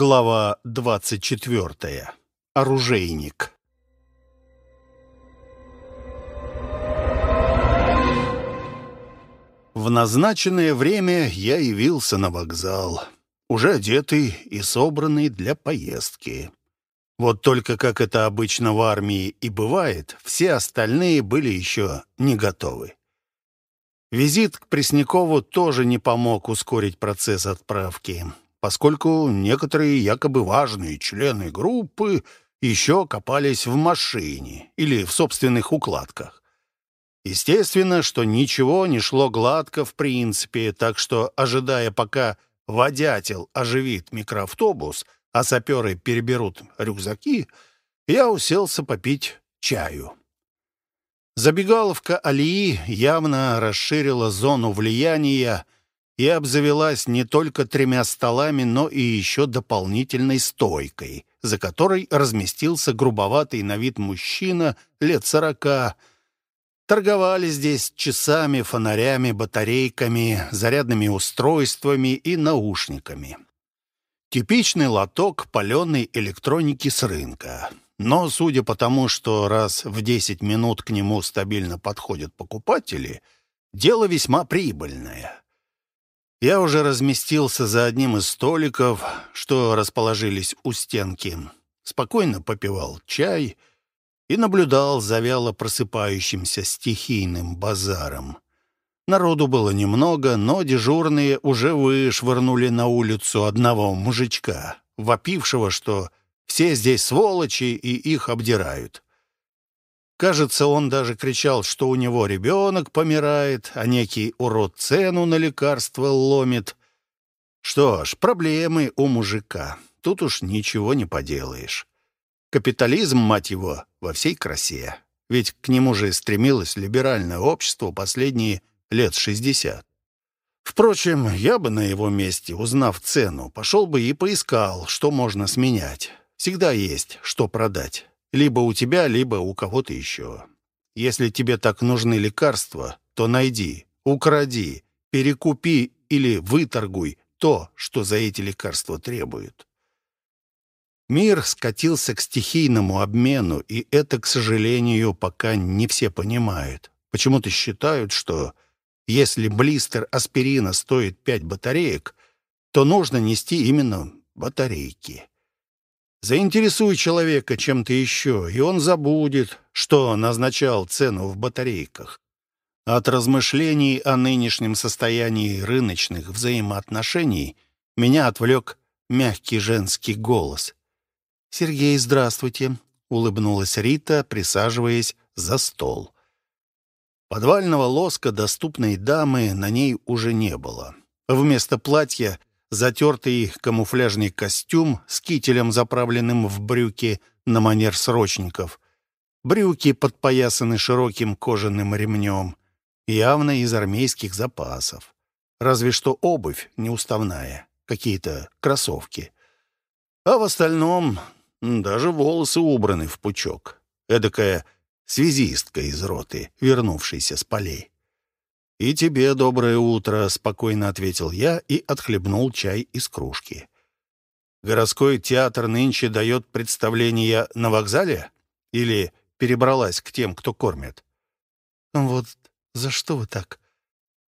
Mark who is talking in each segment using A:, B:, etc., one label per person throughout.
A: Глава 24. Оружейник. В назначенное время я явился на вокзал, уже одетый и собранный для поездки. Вот только, как это обычно в армии и бывает, все остальные были еще не готовы. Визит к Преснякову тоже не помог ускорить процесс отправки поскольку некоторые якобы важные члены группы еще копались в машине или в собственных укладках. Естественно, что ничего не шло гладко в принципе, так что, ожидая, пока водятел оживит микроавтобус, а саперы переберут рюкзаки, я уселся попить чаю. Забегаловка Алии явно расширила зону влияния, и обзавелась не только тремя столами, но и еще дополнительной стойкой, за которой разместился грубоватый на вид мужчина лет сорока. Торговали здесь часами, фонарями, батарейками, зарядными устройствами и наушниками. Типичный лоток паленой электроники с рынка. Но, судя по тому, что раз в 10 минут к нему стабильно подходят покупатели, дело весьма прибыльное. Я уже разместился за одним из столиков, что расположились у стенки. Спокойно попивал чай и наблюдал за вяло просыпающимся стихийным базаром. Народу было немного, но дежурные уже вышвырнули на улицу одного мужичка, вопившего, что все здесь сволочи и их обдирают. Кажется, он даже кричал, что у него ребенок помирает, а некий урод цену на лекарство ломит. Что ж, проблемы у мужика. Тут уж ничего не поделаешь. Капитализм, мать его, во всей красе. Ведь к нему же стремилось либеральное общество последние лет шестьдесят. Впрочем, я бы на его месте, узнав цену, пошел бы и поискал, что можно сменять. Всегда есть, что продать. Либо у тебя, либо у кого-то еще. Если тебе так нужны лекарства, то найди, укради, перекупи или выторгуй то, что за эти лекарства требуют. Мир скатился к стихийному обмену, и это, к сожалению, пока не все понимают. Почему-то считают, что если блистер аспирина стоит пять батареек, то нужно нести именно батарейки. Заинтересуй человека чем-то еще, и он забудет, что назначал цену в батарейках. От размышлений о нынешнем состоянии рыночных взаимоотношений меня отвлек мягкий женский голос. «Сергей, здравствуйте», — улыбнулась Рита, присаживаясь за стол. Подвального лоска доступной дамы на ней уже не было. Вместо платья затертый камуфляжный костюм с кителем, заправленным в брюки на манер срочников. Брюки подпоясаны широким кожаным ремнем, явно из армейских запасов. Разве что обувь неуставная, какие-то кроссовки. А в остальном даже волосы убраны в пучок. Эдакая связистка из роты, вернувшаяся с полей. «И тебе доброе утро», — спокойно ответил я и отхлебнул чай из кружки. «Городской театр нынче дает представление на вокзале? Или перебралась к тем, кто кормит?»
B: «Вот за что вы так?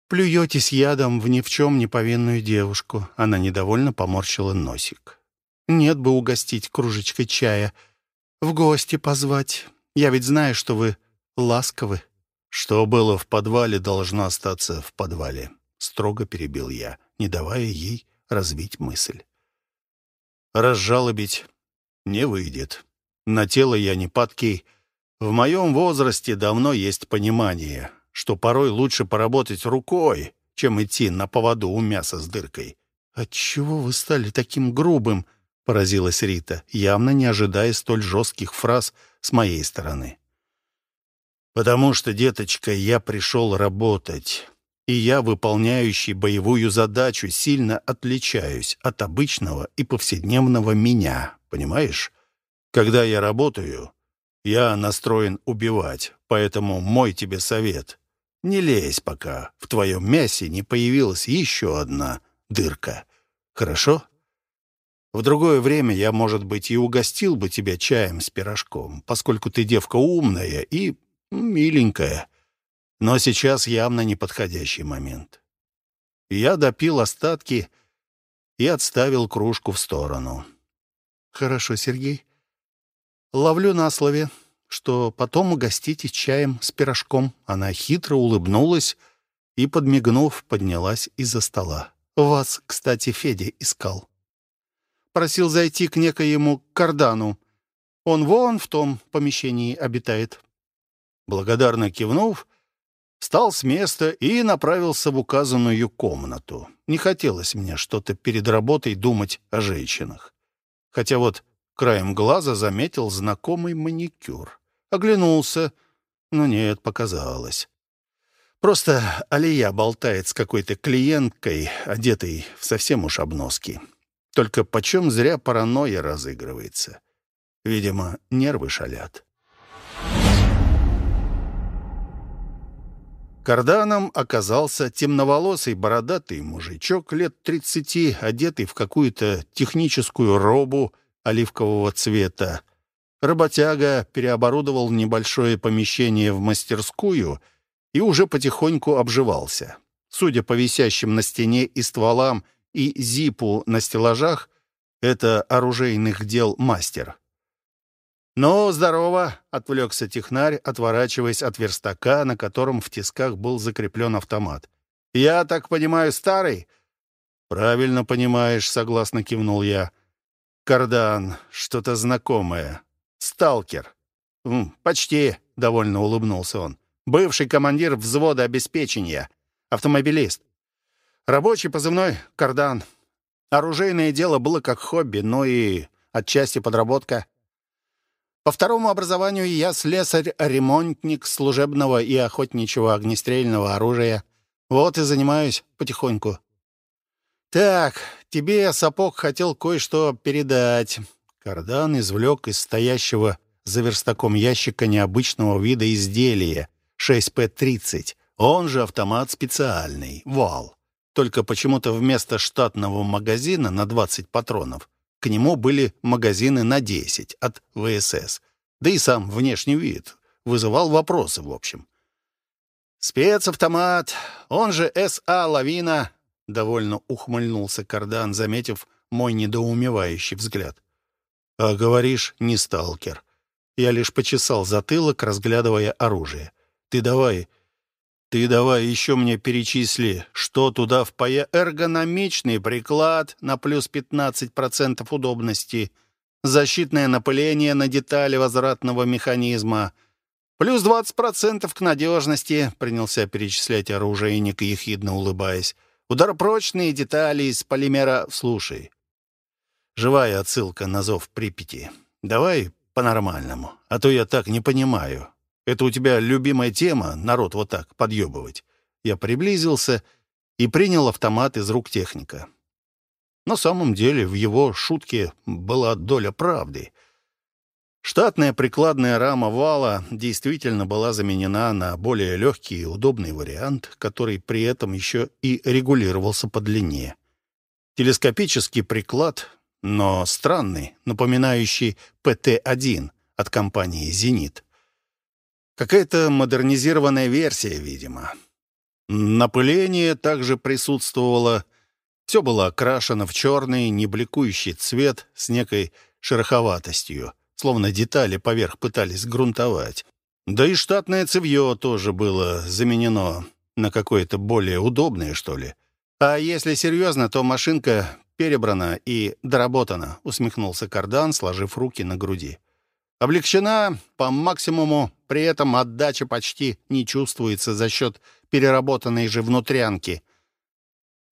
B: Плюетесь ядом в ни в чем не повинную девушку». Она недовольно поморщила носик. «Нет бы угостить кружечкой чая, в гости позвать. Я ведь знаю, что вы ласковы».
A: «Что было в подвале, должно остаться в подвале», — строго перебил я, не давая ей развить мысль. «Разжалобить не выйдет. На тело я не падкий. В моем возрасте давно есть понимание, что порой лучше поработать рукой, чем идти на поводу у мяса с дыркой».
B: «Отчего вы стали таким грубым?» — поразилась Рита, явно не ожидая столь жестких фраз с моей стороны.
A: Потому что, деточка, я пришел работать, и я, выполняющий боевую задачу, сильно отличаюсь от обычного и повседневного меня, понимаешь? Когда я работаю, я настроен убивать, поэтому мой тебе совет — не лезь пока в твоем мясе не появилась еще одна дырка. Хорошо? В другое время я, может быть, и угостил бы тебя чаем с пирожком, поскольку ты девка умная и миленькая. Но сейчас явно неподходящий момент. Я допил остатки и отставил кружку в сторону.
B: «Хорошо, Сергей. Ловлю на слове, что потом угостите чаем с пирожком». Она хитро улыбнулась и, подмигнув, поднялась из-за стола. «Вас, кстати, Федя искал» просил зайти к некоему Кардану. Он вон в том помещении обитает».
A: Благодарно кивнув, встал с места и направился в указанную комнату. Не хотелось мне что-то перед работой думать о женщинах. Хотя вот краем глаза заметил знакомый маникюр. Оглянулся, но нет, показалось. Просто Алия болтает с какой-то клиенткой, одетой в совсем уж обноски. Только почем зря паранойя разыгрывается. Видимо, нервы шалят. Карданом оказался темноволосый бородатый мужичок лет тридцати, одетый в какую-то техническую робу оливкового цвета. Работяга переоборудовал небольшое помещение в мастерскую и уже потихоньку обживался. Судя по висящим на стене и стволам, и зипу на стеллажах — это оружейных дел мастер. «Ну, здорово!» — отвлекся технарь, отворачиваясь от верстака, на котором в тисках был закреплен автомат. «Я так понимаю, старый?» «Правильно понимаешь», — согласно кивнул я. «Кардан, что-то знакомое. Сталкер». «Почти», — довольно улыбнулся он. «Бывший командир взвода обеспечения. Автомобилист. Рабочий позывной — кардан. Оружейное дело было как хобби, но и отчасти подработка. По второму образованию я слесарь-ремонтник служебного и охотничьего огнестрельного оружия. Вот и занимаюсь потихоньку. Так, тебе сапог хотел кое-что передать. Кардан извлек из стоящего за верстаком ящика необычного вида изделия 6П-30. Он же автомат специальный, вал. Только почему-то вместо штатного магазина на 20 патронов к нему были магазины на 10 от ВСС. Да и сам внешний вид вызывал вопросы, в общем. «Спецавтомат, он же СА «Лавина», — довольно ухмыльнулся Кардан, заметив мой недоумевающий взгляд. «А говоришь, не сталкер». Я лишь почесал затылок, разглядывая оружие. «Ты давай ты давай еще мне перечисли, что туда впая эргономичный приклад на плюс 15% удобности, защитное напыление на детали возвратного механизма, плюс 20% к надежности, принялся перечислять оружейник, ехидно улыбаясь, ударопрочные детали из полимера... Слушай, живая отсылка на зов Припяти. Давай по-нормальному, а то я так не понимаю. Это у тебя любимая тема, народ вот так подъебывать. Я приблизился и принял автомат из рук техника. На самом деле в его шутке была доля правды. Штатная прикладная рама вала действительно была заменена на более легкий и удобный вариант, который при этом еще и регулировался по длине. Телескопический приклад, но странный, напоминающий ПТ-1 от компании «Зенит». Какая-то модернизированная версия, видимо. Напыление также присутствовало. Все было окрашено в черный, небликующий цвет с некой шероховатостью, словно детали поверх пытались грунтовать. Да и штатное цевье тоже было заменено на какое-то более удобное, что ли. А если серьезно, то машинка перебрана и доработана, усмехнулся Кардан, сложив руки на груди. Облегчена по максимуму, при этом отдача почти не чувствуется за счет переработанной же внутрянки.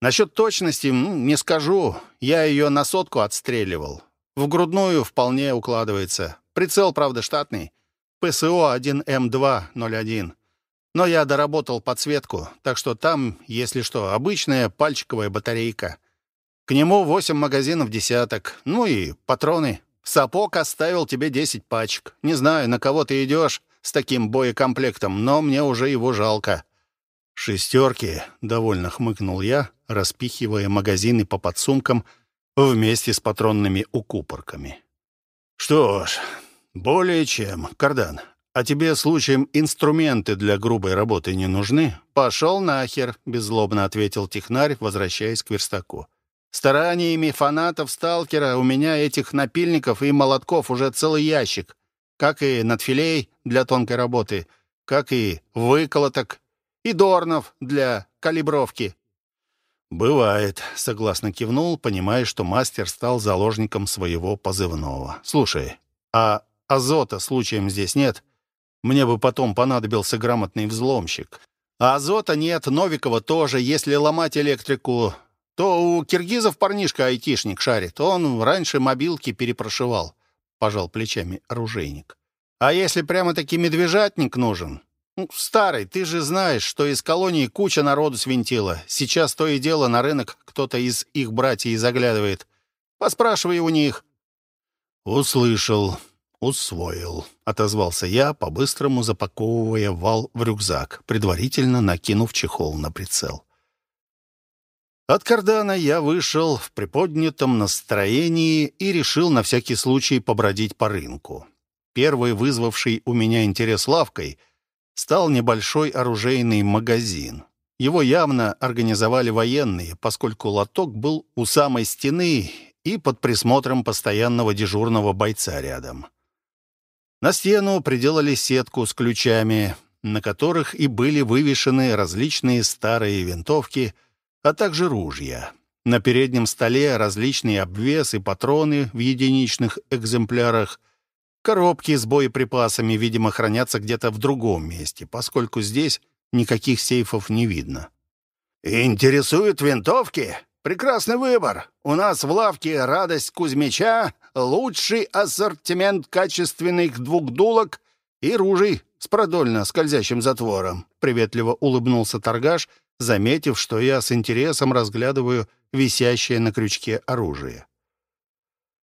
A: Насчет точности не скажу, я ее на сотку отстреливал. В грудную вполне укладывается. Прицел, правда, штатный. ПСО 1М201. Но я доработал подсветку, так что там, если что, обычная пальчиковая батарейка. К нему 8 магазинов десяток, ну и патроны Сапог оставил тебе десять пачек. Не знаю, на кого ты идешь с таким боекомплектом, но мне уже его жалко». «Шестерки», — довольно хмыкнул я, распихивая магазины по подсумкам, вместе с патронными укупорками. «Что ж, более чем. Кардан, а тебе случаем инструменты для грубой работы не нужны?»
B: «Пошел нахер», — беззлобно ответил технарь, возвращаясь к верстаку. «Стараниями фанатов сталкера у меня этих напильников и молотков уже целый ящик, как и надфилей для тонкой работы, как и выколоток, и дорнов для калибровки.
A: «Бывает», — согласно кивнул, понимая, что мастер стал заложником своего позывного. «Слушай, а азота случаем здесь нет? Мне бы потом понадобился грамотный взломщик».
B: А азота нет, Новикова тоже. Если ломать электрику, то у киргизов парнишка айтишник шарит. Он раньше мобилки перепрошивал», — пожал плечами оружейник. «А если прямо-таки медвежатник нужен, ну, «Старый, ты же знаешь, что из колонии куча народу свинтила. Сейчас то и дело на рынок кто-то из их братьев заглядывает. Поспрашивай у них».
A: «Услышал, усвоил», — отозвался я, по-быстрому запаковывая вал в рюкзак, предварительно накинув чехол на прицел. От кардана я вышел в приподнятом настроении и решил на всякий случай побродить по рынку. Первый вызвавший у меня интерес лавкой — стал небольшой оружейный магазин. Его явно организовали военные, поскольку лоток был у самой стены и под присмотром постоянного дежурного бойца рядом. На стену приделали сетку с ключами, на которых и были вывешены различные старые винтовки, а также ружья. На переднем столе различные обвесы, патроны в единичных экземплярах, Коробки с боеприпасами, видимо, хранятся где-то в другом месте, поскольку здесь никаких сейфов не видно.
C: «Интересуют винтовки? Прекрасный выбор. У нас в лавке «Радость Кузьмича» лучший ассортимент качественных двухдулок и ружей с продольно скользящим затвором», — приветливо улыбнулся торгаш, заметив, что я с интересом разглядываю висящее на крючке оружие.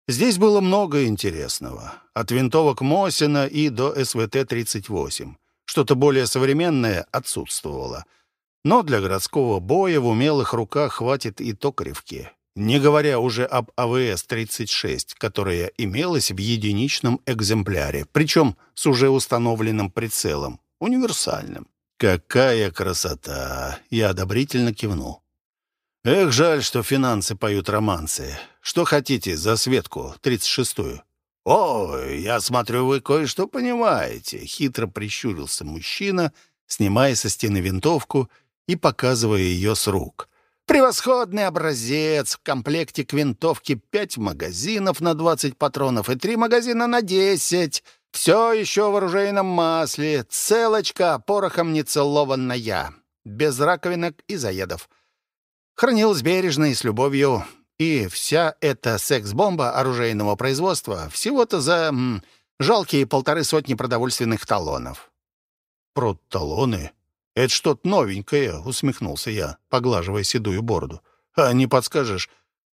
A: Здесь было много интересного. От винтовок Мосина и до СВТ-38. Что-то более современное отсутствовало. Но для городского боя в умелых руках хватит и токаревки. Не говоря уже об АВС-36, которая имелась в единичном экземпляре, причем с уже установленным прицелом, универсальным. «Какая красота!» — я одобрительно кивнул. Эх, жаль, что финансы поют романсы. Что хотите за Светку, 36-ю?»
C: «О, я смотрю, вы кое-что понимаете», — хитро прищурился мужчина,
A: снимая со стены винтовку и показывая ее с рук.
B: «Превосходный образец! В комплекте к винтовке пять магазинов на 20 патронов и три магазина на 10. Все еще в оружейном масле. Целочка порохом нецелованная. Без раковинок и заедов. Хранилась бережно и с любовью. И вся эта секс-бомба оружейного производства всего-то за м, жалкие полторы сотни продовольственных талонов.
A: «Про талоны? Это что-то новенькое», — усмехнулся я, поглаживая седую бороду. «А не подскажешь?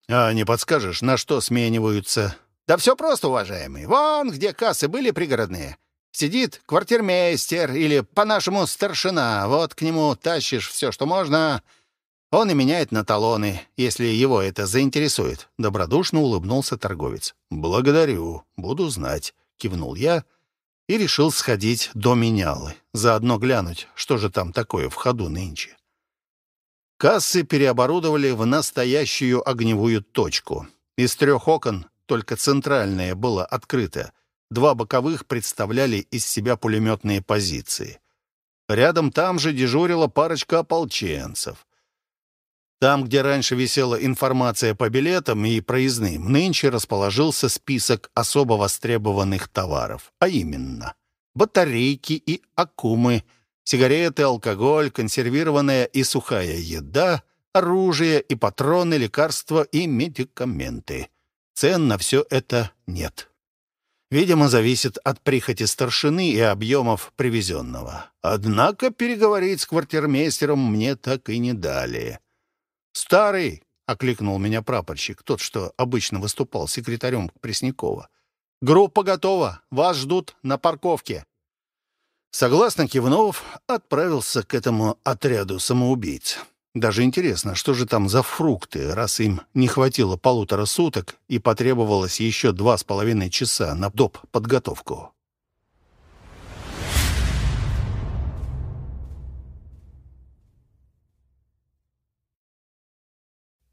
A: А не подскажешь, на что смениваются?»
B: «Да все просто, уважаемый. Вон, где кассы были пригородные. Сидит квартирмейстер или, по-нашему, старшина. Вот к нему тащишь все, что можно, он и меняет на талоны, если его это заинтересует. Добродушно улыбнулся торговец.
A: «Благодарю, буду знать», — кивнул я и решил сходить до менялы, заодно глянуть, что же там такое в ходу нынче. Кассы переоборудовали в настоящую огневую точку. Из трех окон только центральное было открыто. Два боковых представляли из себя пулеметные позиции. Рядом там же дежурила парочка ополченцев. Там, где раньше висела информация по билетам и проездным, нынче расположился список особо востребованных товаров, а именно батарейки и аккумы, сигареты, алкоголь, консервированная и сухая еда, оружие и патроны, лекарства и медикаменты. Цен на все это нет. Видимо, зависит от прихоти старшины и объемов привезенного. Однако переговорить с квартирмейстером мне так и не дали. «Старый!» — окликнул меня прапорщик, тот, что обычно выступал секретарем Преснякова. «Группа готова. Вас ждут на парковке». Согласно кивнув, отправился к этому отряду самоубийц. Даже интересно, что же там за фрукты, раз им не хватило полутора суток и потребовалось еще два с половиной часа на доп. подготовку.